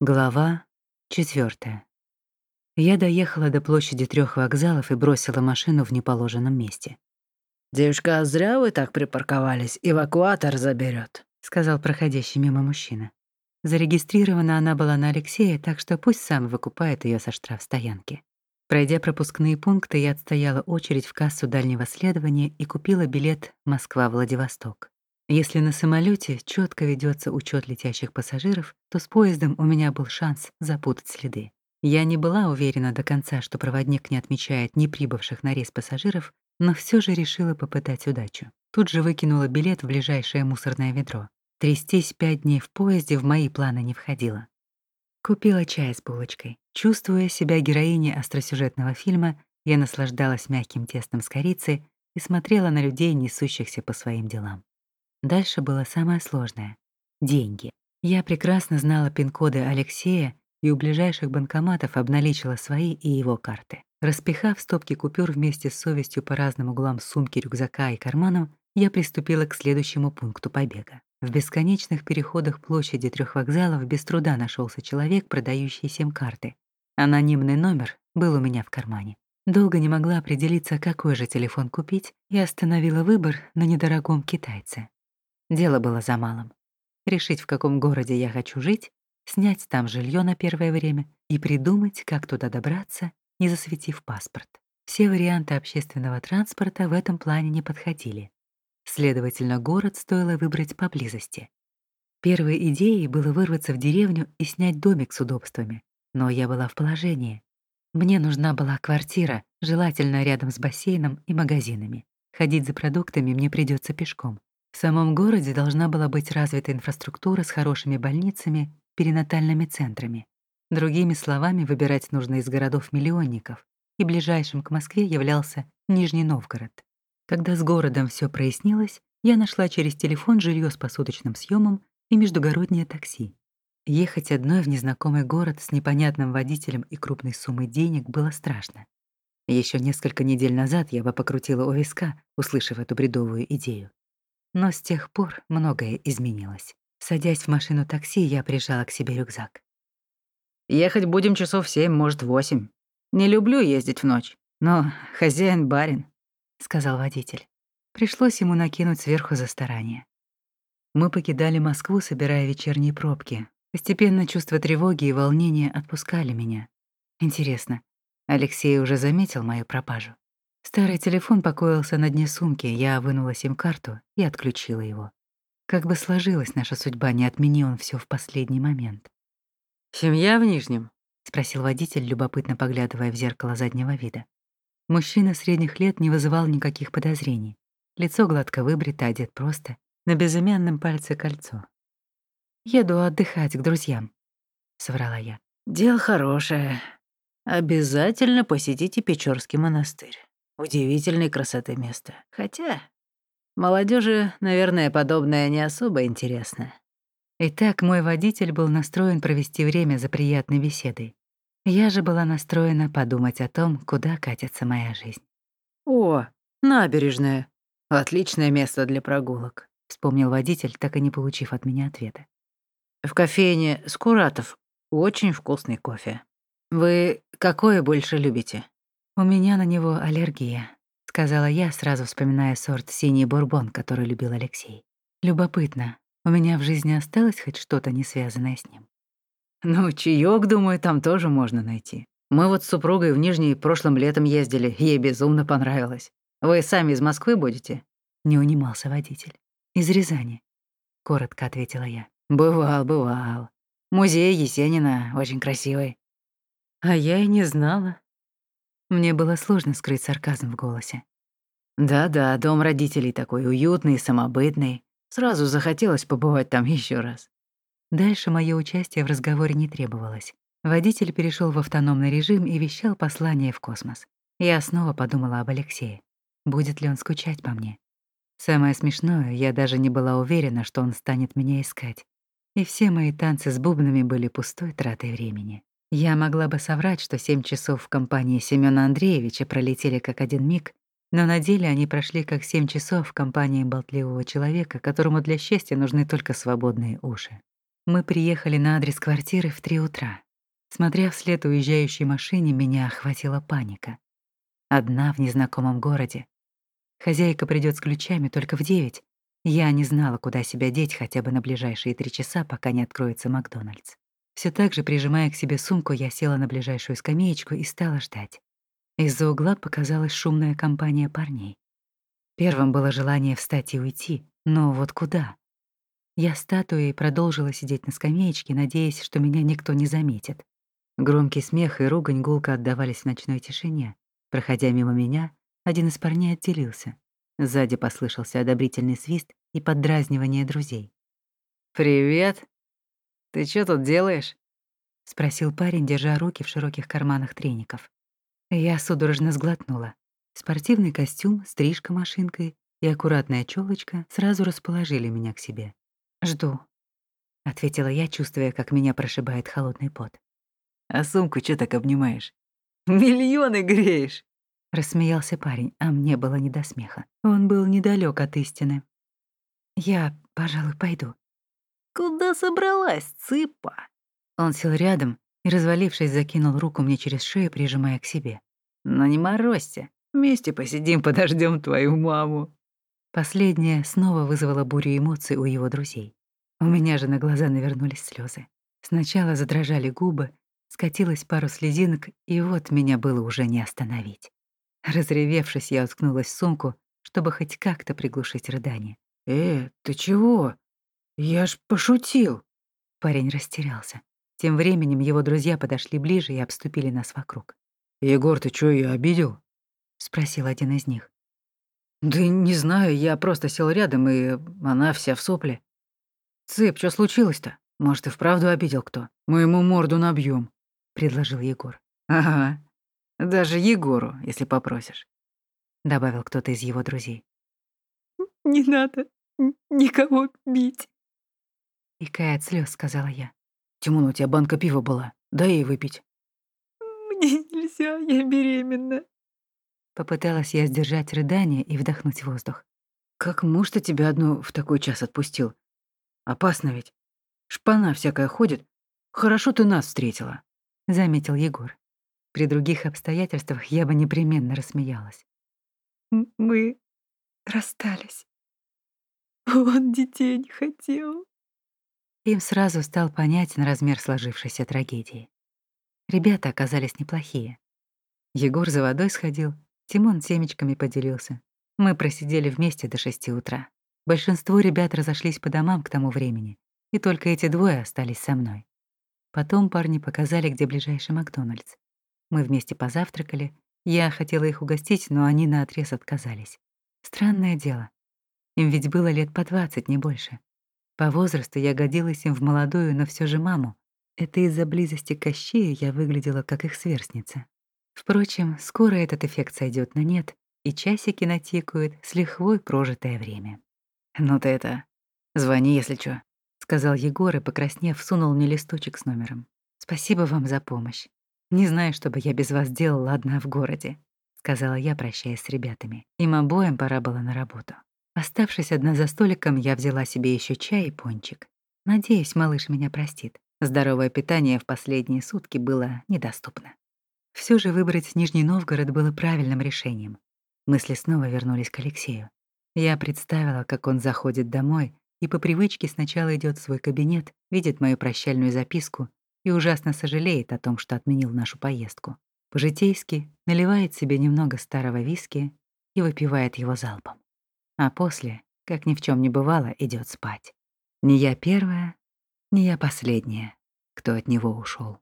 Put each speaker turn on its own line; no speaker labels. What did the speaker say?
Глава четвертая. Я доехала до площади трех вокзалов и бросила машину в неположенном месте.
«Девушка, а зря вы так припарковались, эвакуатор заберет,
сказал проходящий мимо мужчина. Зарегистрирована она была на Алексея, так что пусть сам выкупает ее со штрафстоянки. Пройдя пропускные пункты, я отстояла очередь в кассу дальнего следования и купила билет Москва-Владивосток. Если на самолете четко ведется учет летящих пассажиров, то с поездом у меня был шанс запутать следы. Я не была уверена до конца, что проводник не отмечает не прибывших на рейс пассажиров, но все же решила попытать удачу. Тут же выкинула билет в ближайшее мусорное ведро. Трястись пять дней в поезде в мои планы не входило. Купила чай с булочкой. Чувствуя себя героиней остросюжетного фильма, я наслаждалась мягким тестом с корицей и смотрела на людей, несущихся по своим делам. Дальше было самое сложное — деньги. Я прекрасно знала пин-коды Алексея и у ближайших банкоматов обналичила свои и его карты. Распихав стопки купюр вместе с совестью по разным углам сумки, рюкзака и карманам, я приступила к следующему пункту побега. В бесконечных переходах площади трех вокзалов без труда нашелся человек, продающий сим-карты. Анонимный номер был у меня в кармане. Долго не могла определиться, какой же телефон купить, и остановила выбор на недорогом китайце. Дело было за малым. Решить, в каком городе я хочу жить, снять там жилье на первое время и придумать, как туда добраться, не засветив паспорт. Все варианты общественного транспорта в этом плане не подходили. Следовательно, город стоило выбрать поблизости. Первой идеей было вырваться в деревню и снять домик с удобствами, но я была в положении. Мне нужна была квартира, желательно рядом с бассейном и магазинами. Ходить за продуктами мне придется пешком. В самом городе должна была быть развита инфраструктура с хорошими больницами, перинатальными центрами. Другими словами, выбирать нужно из городов-миллионников, и ближайшим к Москве являлся Нижний Новгород. Когда с городом все прояснилось, я нашла через телефон жилье с посуточным съемом и междугороднее такси. Ехать одной в незнакомый город с непонятным водителем и крупной суммой денег было страшно. Еще несколько недель назад я бы покрутила у виска, услышав эту бредовую идею. Но с тех пор многое изменилось. Садясь в машину такси, я прижала к себе рюкзак.
«Ехать будем часов семь, может, восемь. Не люблю ездить в ночь, но хозяин барин», —
сказал водитель. Пришлось ему накинуть сверху за старание. Мы покидали Москву, собирая вечерние пробки. Постепенно чувство тревоги и волнения отпускали меня. Интересно, Алексей уже заметил мою пропажу? Старый телефон покоился на дне сумки, я вынула сим-карту и отключила его. Как бы сложилась наша судьба, не отмени он все в последний момент.
«Семья в Нижнем?»
— спросил водитель, любопытно поглядывая в зеркало заднего вида. Мужчина средних лет не вызывал никаких подозрений. Лицо гладко выбрито, одет просто, на безымянном пальце кольцо. «Еду отдыхать к друзьям», — соврала я.
«Дело хорошее. Обязательно посетите Печорский монастырь. Удивительной красоты место. Хотя молодежи, наверное, подобное не особо интересно.
Итак, мой водитель был настроен провести время за приятной беседой. Я же была настроена подумать о том, куда катится моя жизнь.
«О, набережная. Отличное место для прогулок», —
вспомнил водитель, так и не получив от меня ответа.
«В кофейне Скуратов очень вкусный кофе. Вы какое больше любите?»
«У меня на него аллергия», — сказала я, сразу вспоминая сорт синий бурбон, который любил Алексей. «Любопытно, у меня в жизни осталось хоть что-то, не связанное с ним?»
«Ну, чаёк, думаю, там тоже можно найти. Мы вот с супругой в Нижний прошлым летом ездили, ей безумно понравилось. Вы сами из Москвы будете?»
Не унимался водитель. «Из Рязани», — коротко ответила я.
«Бывал, бывал. Музей Есенина очень красивый».
«А я и не знала», мне было сложно скрыть сарказм в голосе.
Да-да, дом родителей такой уютный, самобытный. Сразу захотелось побывать там еще раз.
Дальше мое участие в разговоре не требовалось. Водитель перешел в автономный режим и вещал послание в космос. Я снова подумала об Алексее. Будет ли он скучать по мне? Самое смешное, я даже не была уверена, что он станет меня искать. И все мои танцы с бубнами были пустой тратой времени. Я могла бы соврать, что семь часов в компании Семёна Андреевича пролетели как один миг, но на деле они прошли как семь часов в компании болтливого человека, которому для счастья нужны только свободные уши. Мы приехали на адрес квартиры в три утра. Смотря вслед уезжающей машине, меня охватила паника. Одна в незнакомом городе. Хозяйка придет с ключами только в девять. Я не знала, куда себя деть хотя бы на ближайшие три часа, пока не откроется Макдональдс. Все так же, прижимая к себе сумку, я села на ближайшую скамеечку и стала ждать. Из-за угла показалась шумная компания парней. Первым было желание встать и уйти, но вот куда? Я статуей продолжила сидеть на скамеечке, надеясь, что меня никто не заметит. Громкий смех и ругань гулко отдавались в ночной тишине. Проходя мимо меня, один из парней отделился. Сзади послышался одобрительный свист и поддразнивание друзей.
«Привет! Ты что тут делаешь?»
— спросил парень, держа руки в широких карманах треников. Я судорожно сглотнула. Спортивный костюм, стрижка машинкой и аккуратная челочка сразу расположили меня к себе. «Жду», — ответила я, чувствуя, как меня прошибает холодный пот.
«А сумку что так обнимаешь? Миллионы греешь!»
Рассмеялся парень, а мне было не до смеха. Он был недалек от истины. «Я, пожалуй, пойду».
«Куда собралась, цыпа?»
Он сел рядом и, развалившись, закинул руку мне через шею, прижимая к себе.
«Но не морозься. Вместе посидим, подождем твою маму».
Последнее снова вызвало бурю эмоций у его друзей. У меня же на глаза навернулись слезы. Сначала задрожали губы, скатилась пару слезинок, и вот меня было уже не остановить. Разревевшись, я уткнулась в сумку, чтобы хоть как-то приглушить рыдание.
«Э, ты чего? Я ж пошутил!»
Парень растерялся. Тем временем его друзья подошли ближе и обступили нас вокруг.
«Егор, ты чё, её обидел?»
— спросил один из них.
«Да не знаю, я просто сел рядом, и она вся в сопле». «Цып, что случилось-то? Может, и вправду обидел кто? Мы ему морду набьем, предложил Егор. «Ага, даже Егору, если попросишь», — добавил кто-то из его друзей.
«Не надо никого бить», —
икая от слез, сказала я.
«Тимон, у тебя банка пива была, дай ей выпить».
«Мне нельзя, я беременна»,
Попыталась я сдержать рыдание и вдохнуть воздух.
«Как муж-то тебя одну в такой час отпустил? Опасно ведь. Шпана всякая ходит. Хорошо ты нас встретила», —
заметил Егор. При других обстоятельствах я бы непременно рассмеялась.
«Мы расстались. Он детей не хотел».
Им сразу стал понятен размер сложившейся трагедии. Ребята оказались неплохие. Егор за водой сходил, Тимон семечками поделился. Мы просидели вместе до шести утра. Большинство ребят разошлись по домам к тому времени, и только эти двое остались со мной. Потом парни показали, где ближайший Макдональдс. Мы вместе позавтракали. Я хотела их угостить, но они наотрез отказались. Странное дело. Им ведь было лет по двадцать, не больше. По возрасту я годилась им в молодую, но все же маму. Это из-за близости к Кощею я выглядела как их сверстница. Впрочем, скоро этот эффект сойдет на нет, и часики натикают с лихвой прожитое время.
«Ну ты это... Звони, если чё», —
сказал Егор и, покраснев, сунул мне листочек с номером. «Спасибо вам за помощь. Не знаю, что бы я без вас делала одна в городе», — сказала я, прощаясь с ребятами. Им обоим пора было на работу. Оставшись одна за столиком, я взяла себе еще чай и пончик. Надеюсь, малыш меня простит. Здоровое питание в последние сутки было недоступно. Все же выбрать Нижний Новгород было правильным решением. Мысли снова вернулись к Алексею. Я представила, как он заходит домой и по привычке сначала идет в свой кабинет, видит мою прощальную записку и ужасно сожалеет о том, что отменил нашу поездку. По-житейски наливает себе немного старого виски и выпивает его залпом. А после, как ни в чем не бывало, идет спать. Не я первая, не я последняя, кто от него ушел.